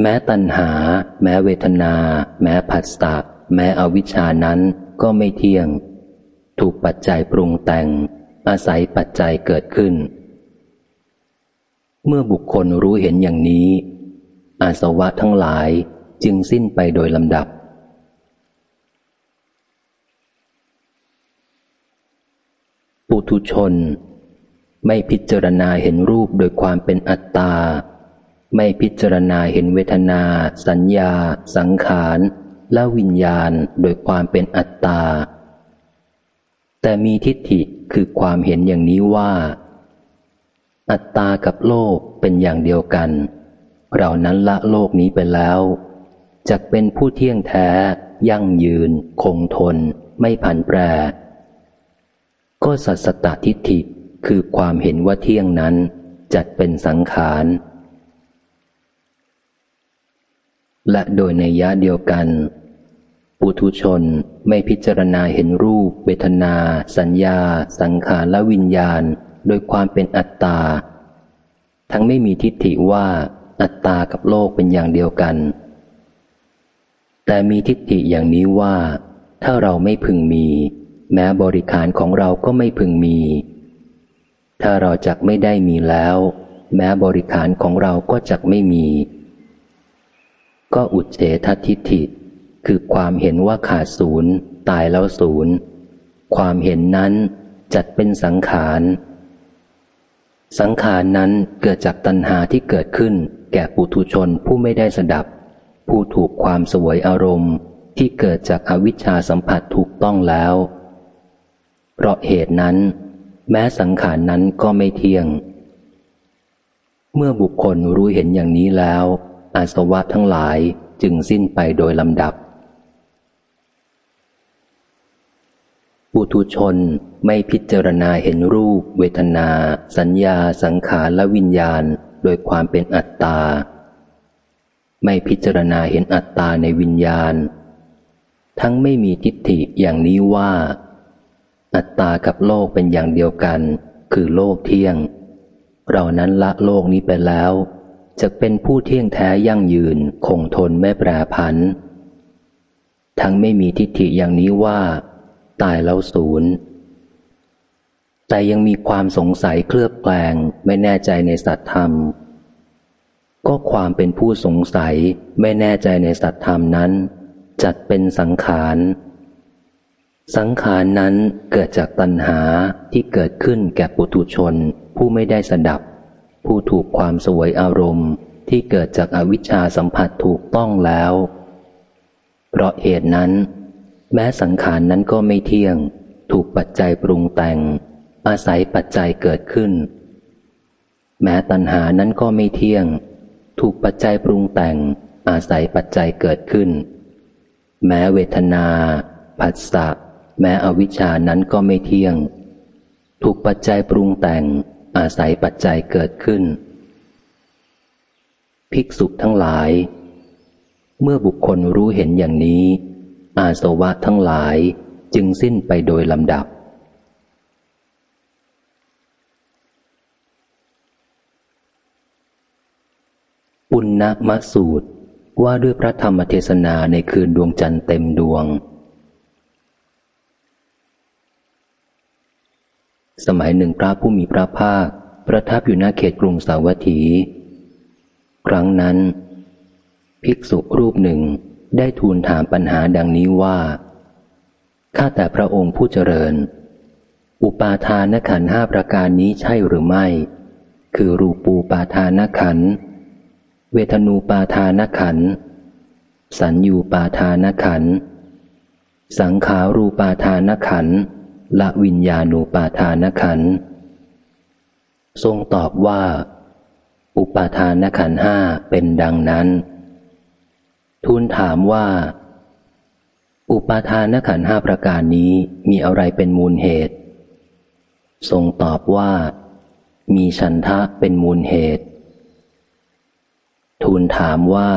แม้ตัณหา แม้เวทนา แม้ผัสสะแม้อวิชานั้นก็ไม่เที่ยง ถูกปัจจัยปรุงแต่ง อาศัยปัจจัยเกิดขึ้น เมื่อบุคคลรู้เห็นอย่างนี้ อาสวะทั้งหลายจึงสิ้นไปโดยลำดับปุถุชน ไม่พิจารณาเห็นรูปโดยความเป็นอัตตา ไม่พิจารณาเห็นเวทนา สัญญา สังขารและวิญญาณโดยความเป็นอัตตา แต่มีทิฏฐิคือความเห็นอย่างนี้ว่า อัตตากับโลกเป็นอย่างเดียวกัน เรานั้นละโลกนี้ไปแล้วจะเป็นผู้เที่ยงแท้ ยั่งยืน คงทน ไม่ผันแปร ก็สัสตทิฏฐิ คือความเห็นว่าเที่ยงนั้นจัดเป็นสังขาร และโดยในยะเดียวกัน ปุถุชนไม่พิจารณาเห็นรูป เวทนา สัญญา สังขารและวิญญาณ โดยความเป็นอัตตา ทั้งไม่มีทิฏฐิว่าอัตตากับโลกเป็นอย่างเดียวกัน แต่มีทิฏฐิอย่างนี้ว่า ถ้าเราไม่พึงมี แม้บริขารของเราก็ไม่พึงมี ถ้าเราจักไม่ได้มีแล้ว แม้บริขารของเราก็จักไม่มี ก็อุเฉททิฏฐิ คือความเห็นว่าขาดศูนย์ ตายแล้วศูนย์ ความเห็นนั้นจัดเป็นสังขาร สังขารนั้นเกิดจากตัณหาที่เกิดขึ้น แก่ปุถุชนผู้ไม่ได้สดับ ผู้ถูกความสวยอารมณ์ ที่เกิดจากอวิชชาสัมผัสถูกต้องแล้ว เพราะเหตุนั้น แม้สังขารนั้นก็ไม่เที่ยง เมื่อบุคคลรู้เห็นอย่างนี้แล้ว อาสวะทั้งหลายจึงสิ้นไปโดยลำดับ ปุถุชนไม่พิจารณาเห็นรูป เวทนา สัญญา สังขารและวิญญาณ โดยความเป็นอัตตา ไม่พิจารณาเห็นอัตตาในวิญญาณ ทั้งไม่มีทิฏฐิอย่างนี้ว่า อัตตากับโลกเป็นอย่างเดียวกัน คือโลกเที่ยง เรานั้นละโลกนี้ไปแล้วจะเป็นผู้เที่ยงแท้ยั่งยืนคงทนไม่แปรผัน ทั้งไม่มีทิฏฐิอย่างนี้ว่า ตายแล้วศูนย์แต่ยังมีความสงสัยเคลือบแคลงไม่แน่ใจในสัตธรรม ก็ความเป็นผู้สงสัยไม่แน่ใจในสัตธรรมนั้น จัดเป็นสังขาร สังขารนั้นเกิดจากตัณหาที่เกิดขึ้นแก่ปุถุชน ผู้ไม่ได้สดับ ผู้ถูกความสวยอารมณ์ที่เกิดจากอวิชชาสัมผัสถูกต้องแล้ว เพราะเหตุนั้น แม้สังขารนั้นก็ไม่เที่ยง ถูกปัจจัยปรุงแต่ง อาศัยปัจจัยเกิดขึ้น แม้ตัณหานั้นก็ไม่เที่ยง ถูกปัจจัยปรุงแต่ง อาศัยปัจจัยเกิดขึ้น แม้เวทนา ผัสสะ แม้อวิชานั้นก็ไม่เที่ยง ถูกปัจจัยปรุงแต่ง อาศัยปัจจัยเกิดขึ้น ภิกษุทั้งหลาย เมื่อบุคคลรู้เห็นอย่างนี้ อาสวะทั้งหลายจึงสิ้นไปโดยลำดับ ปุณณมสูตรว่าด้วยพระธรรมเทศนาในคืนดวงจันทร์เต็มดวง สมัยหนึ่งพระผู้มีพระภาค ประทับอยู่หน้าเขตกรุงสาวัตถี ครั้งนั้น ภิกษุรูปหนึ่งได้ทูลถามปัญหาดังนี้ว่า ข้าแต่พระองค์ผู้เจริญ อุปาทานขันห้าประการนี้ใช่หรือไม่ คือรูปูปาทานขัน เวทนูปาทานขัน สัญญูปาทานขัน สังขารูปาทานขัน ละวิญญาณูปาทานขัน ทรงตอบว่า อุปาทานขันห้าเป็นดังนั้น ทูลถามว่า อุปาทานขันห้าประการนี้มีอะไรเป็นมูลเหตุ ทรงตอบว่า มีฉันทะเป็นมูลเหตุ ทูลถามว่า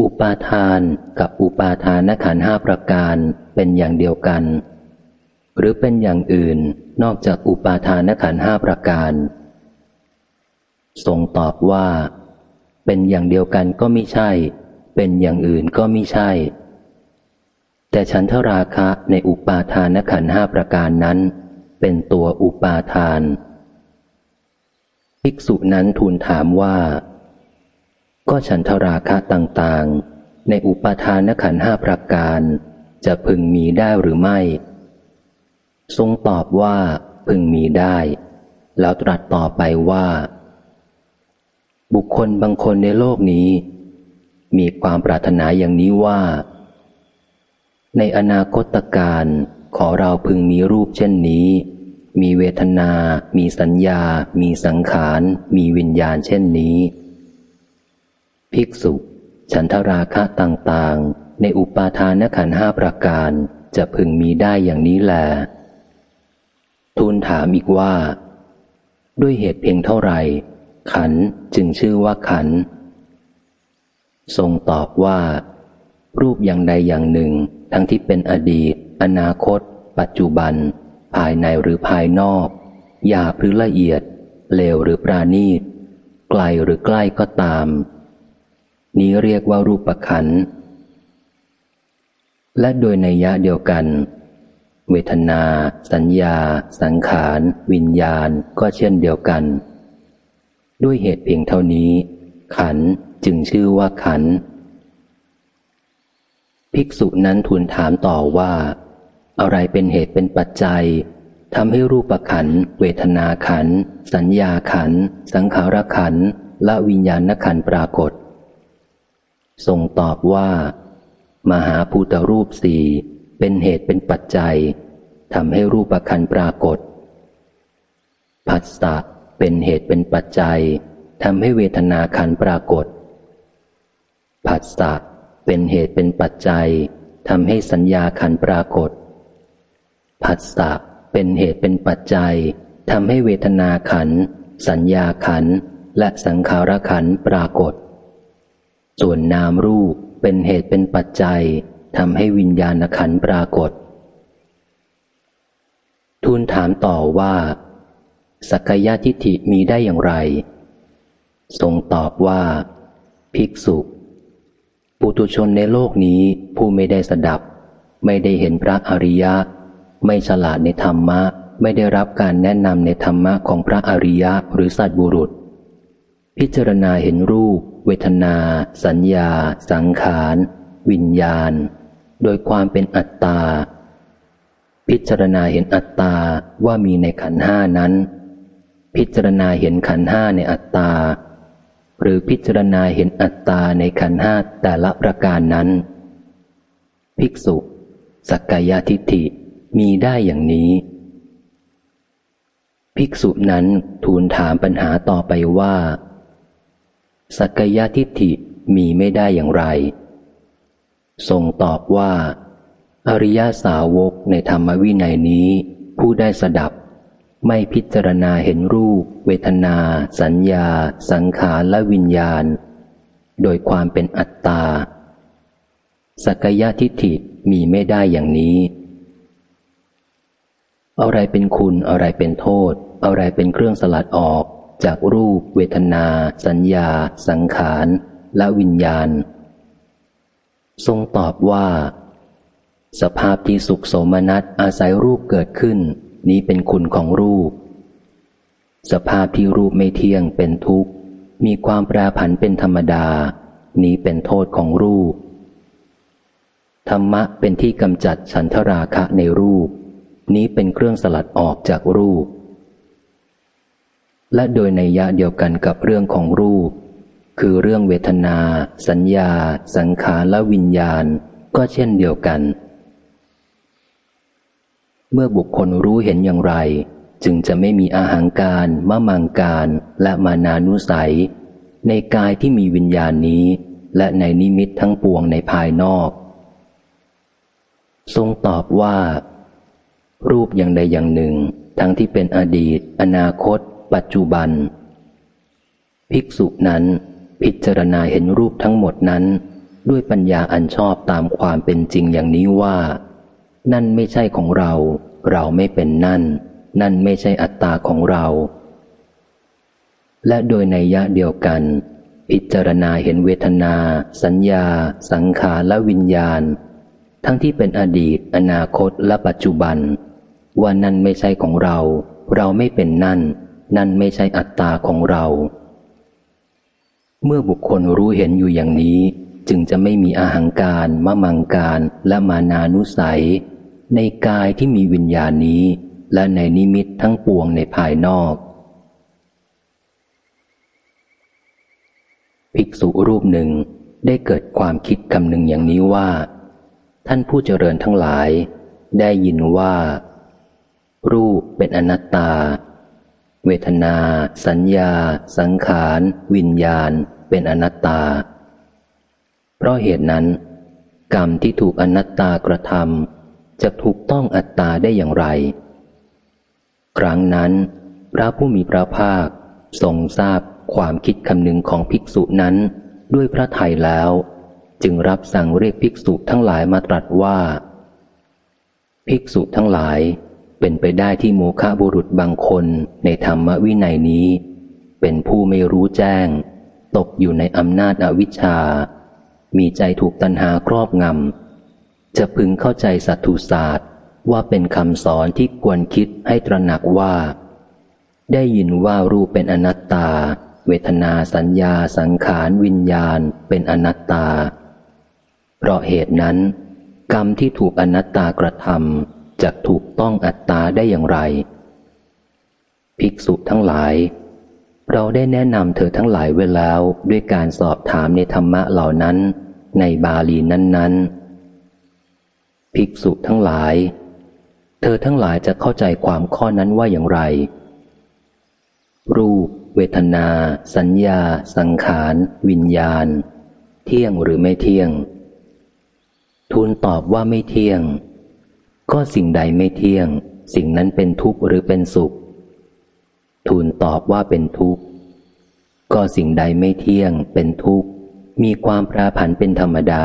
อุปาทานกับอุปาทานขันห้าประการเป็นอย่างเดียวกัน หรือเป็นอย่างอื่นนอกจากอุปาทานขันห้าประการ ทรงตอบว่า เป็นอย่างเดียวกันก็ไม่ใช่ เป็นอย่างอื่นก็ไม่ใช่ แต่ฉันทราคะในอุปาทานขันห้าประการนั้น เป็นตัวอุปาทาน ภิกษุนั้นทูลถามว่า ก็ฉันทราคะต่างๆ ในอุปาทานขันห้าประการ จะพึงมีได้หรือไม่ ทรงตอบว่าพึงมีได้ แล้วตรัสต่อไปว่า บุคคลบางคนในโลกนี้ มีความปรารถนาอย่างนี้ว่า ในอนาคตการขอเราพึงมีรูปเช่นนี้ มีเวทนา มีสัญญา มีสังขาร มีวิญญาณเช่นนี้ ภิกษุ ฉันทราคะต่างๆ ในอุปาทานขันห้าประการจะพึงมีได้อย่างนี้แหล ทูลถามอีกว่า ด้วยเหตุเพียงเท่าไหร่ ขันจึงชื่อว่าขัน ทรงตอบว่า รูปอย่างใดอย่างหนึ่ง ทั้งที่เป็นอดีต อนาคต ปัจจุบัน ภายในหรือภายนอกหยาบหรือละเอียด เลวหรือปราณีต ไกลหรือใกล้ก็ตาม นี้เรียกว่ารูปขันและโดยในยะเดียวกัน เวทนา สัญญา สังขาร วิญญาณก็เช่นเดียวกัน ด้วยเหตุเพียงเท่านี้ ขันจึงชื่อว่าขัน ภิกษุนั้นทูลถามต่อว่า อะไรเป็นเหตุเป็นปัจจัยทำให้รูปขัน เวทนาขัน สัญญาขัน สังขารขัน และวิญญาณขันปรากฏ ทรงตอบว่า มหาภูตรูปสี่ เป็นเหตุเป็นปัจจัยทำให้รูปขันปรากฏ ผัสสะเป็นเหตุเป็นปัจจัยทำให้เวทนาขันปรากฏ ผัสสะเป็นเหตุเป็นปัจจัยทำให้สัญญาขันปรากฏ ผัสสะเป็นเหตุเป็นปัจจัยทำให้เวทนาขัน สัญญาขัน และสังขารขันปรากฏ ส่วนนามรูปเป็นเหตุเป็นปัจจัย ทำให้วิญญาณขันปรากฏ ทูลถามต่อว่า สักยะทิฏฐิมีได้อย่างไร ทรงตอบว่า ภิกษุปุตุชนในโลกนี้ผู้ไม่ได้สดับ ไม่ได้เห็นพระอริยะ ไม่ฉลาดในธรรมะ ไม่ได้รับการแนะนำในธรรมะของพระอริยะหรือสัตบุรุษ พิจารณาเห็นรูป เวทนา สัญญา สังขาร วิญญาณ โดยความเป็นอัตตา พิจารณาเห็นอัตตาว่ามีในขันห้านั้น พิจารณาเห็นขันห้าในอัตตา หรือพิจารณาเห็นอัตตาในขันห้าแต่ละประการนั้น ภิกษุ สักกายทิฏฐิมีได้อย่างนี้ ภิกษุนั้นทูลถามปัญหาต่อไปว่า สักกายทิฏฐิมีไม่ได้อย่างไร ทรงตอบว่า อริยาสาวกในธรรมวินัยนี้ ผู้ได้สดับ ไม่พิจารณาเห็นรูป เวทนา สัญญา สังขารและวิญญาณ โดยความเป็นอัตตาสักยะทิฏฐิมีไม่ได้อย่างนี้ อะไรเป็นคุณอะไรเป็นโทษ อะไรเป็นเครื่องสลัดออกจากรูป เวทนา สัญญา สังขารและวิญญาณ ทรงตอบว่า สภาพที่สุขโสมนัสอาศัยรูปเกิดขึ้น นี้เป็นคุณของรูป สภาพที่รูปไม่เที่ยงเป็นทุกข์ มีความแปรผันเป็นธรรมดา นี้เป็นโทษของรูป ธรรมะเป็นที่กำจัดฉันทราคะในรูป นี้เป็นเครื่องสลัดออกจากรูป และโดยในยะเดียวกันกับเรื่องของรูป คือเรื่องเวทนา สัญญา สังขารและวิญญาณ ก็เช่นเดียวกัน เมื่อบุคคลรู้เห็นอย่างไร จึงจะไม่มีอาหางการมะมังการและมานานุสัย ในกายที่มีวิญญาณนี้ และในนิมิตทั้งปวงในภายนอก ทรงตอบว่า รูปอย่างใดอย่างหนึ่ง ทั้งที่เป็นอดีต อนาคต ปัจจุบัน ภิกษุนั้น พิจารณาเห็นรูปทั้งหมดนั้น ด้วยปัญญาอันชอบตามความเป็นจริงอย่างนี้ว่า นั่นไม่ใช่ของเรา เราไม่เป็นนั่น นั่นไม่ใช่อัตตาของเรา และโดยในยะเดียวกัน พิจารณาเห็นเวทนา สัญญา สังขารและวิญญาณ ทั้งที่เป็นอดีต อนาคตและปัจจุบัน ว่านั่นไม่ใช่ของเรา เราไม่เป็นนั่น นั่นไม่ใช่อัตตาของเรา เมื่อบุคคลรู้เห็นอยู่อย่างนี้ จึงจะไม่มีอาหังการมะมังการและมานานุสัย ในกายที่มีวิญญาณนี้ และในนิมิตทั้งปวงในภายนอก ภิกษุรูปหนึ่งได้เกิดความคิดคำหนึ่งอย่างนี้ว่า ท่านผู้เจริญทั้งหลาย ได้ยินว่า รูปเป็นอนัตตา เวทนา สัญญา สังขาร วิญญาณ เป็นอนัตตา เพราะเหตุนั้น กรรมที่ถูกอนัตตากระทำจะถูกต้องอัตตาได้อย่างไร ครั้งนั้น พระผู้มีพระภาคทรงทราบความคิดคำนึงของภิกษุนั้นด้วยพระทัยแล้ว จึงรับสั่งเรียกภิกษุทั้งหลายมาตรัสว่า ภิกษุทั้งหลาย เป็นไปได้ที่โมฆะบุรุษบางคนในธรรมวินัยนี้ เป็นผู้ไม่รู้แจ้ง ตกอยู่ในอำนาจอวิชชา มีใจถูกตัณหาครอบงำ จะพึงเข้าใจสัตตุศาสตร์ว่าเป็นคำสอนที่ควรคิดให้ตระหนักว่า ได้ยินว่ารูปเป็นอนัตตา เวทนาสัญญาสังขารวิญญาณเป็นอนัตตา เพราะเหตุนั้น กรรมที่ถูกอนัตตากระทำ จะถูกต้องอัตตาได้อย่างไร ภิกษุทั้งหลาย เราได้แนะนำเธอทั้งหลายไว้แล้วด้วยการสอบถามในธรรมะเหล่านั้น ในบาลีนั้นๆ ภิกษุทั้งหลาย เธอทั้งหลายจะเข้าใจความข้อนั้นว่าอย่างไร รูป เวทนา สัญญา สังขาร วิญญาณ เที่ยงหรือไม่เที่ยง ทูลตอบว่าไม่เที่ยง ก็สิ่งใดไม่เที่ยง สิ่งนั้นเป็นทุกข์หรือเป็นสุข ทูลตอบว่าเป็นทุกข์ ก็สิ่งใดไม่เที่ยง เป็นทุกข์ มีความแปรผันเป็นธรรมดา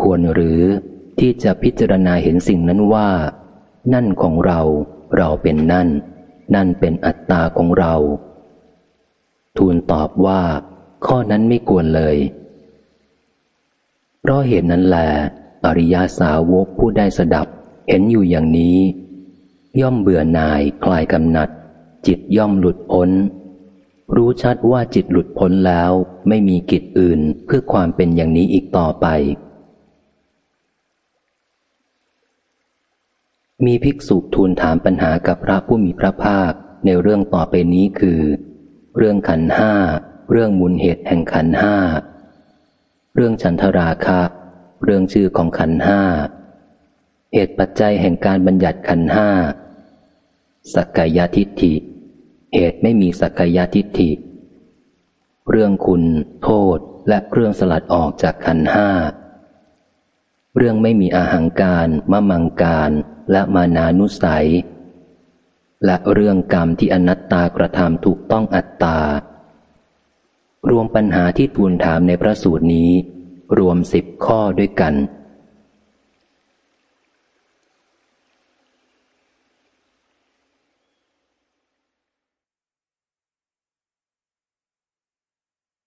ควรหรือที่จะพิจารณาเห็นสิ่งนั้นว่า นั่นของเรา เราเป็นนั่น นั่นเป็นอัตตาของเรา ทูลตอบว่า ข้อนั้นไม่ควรเลย เพราะเหตุนั้นแหละอริยาสาวกผู้ได้สดับ เห็นอยู่อย่างนี้ ย่อมเบื่อหน่ายคลายกำหนัด จิตย่อมหลุดพ้น รู้ชัดว่าจิตหลุดพ้นแล้วไม่มีกิจอื่นเพื่อความเป็นอย่างนี้อีกต่อไป มีภิกษุทูลถามปัญหากับพระผู้มีพระภาคในเรื่องต่อไปนี้คือ เรื่องขันห้า เรื่องมูลเหตุแห่งขันห้า เรื่องฉันทราคะ เรื่องชื่อของขันห้า เหตุปัจจัยแห่งการบัญญัติขันห้าสักกายทิฏฐิ เหตุไม่มีสักกายทิฏฐิ เรื่องคุณ โทษและเครื่องสลัดออกจากขันห้า เรื่องไม่มีอาหังการมะมังการและมานานุสัย และเรื่องกรรมที่อนัตตากระทำถูกต้องอัตตา รวมปัญหาที่ทูลถามในพระสูตรนี้ รวมสิบข้อด้วยกัน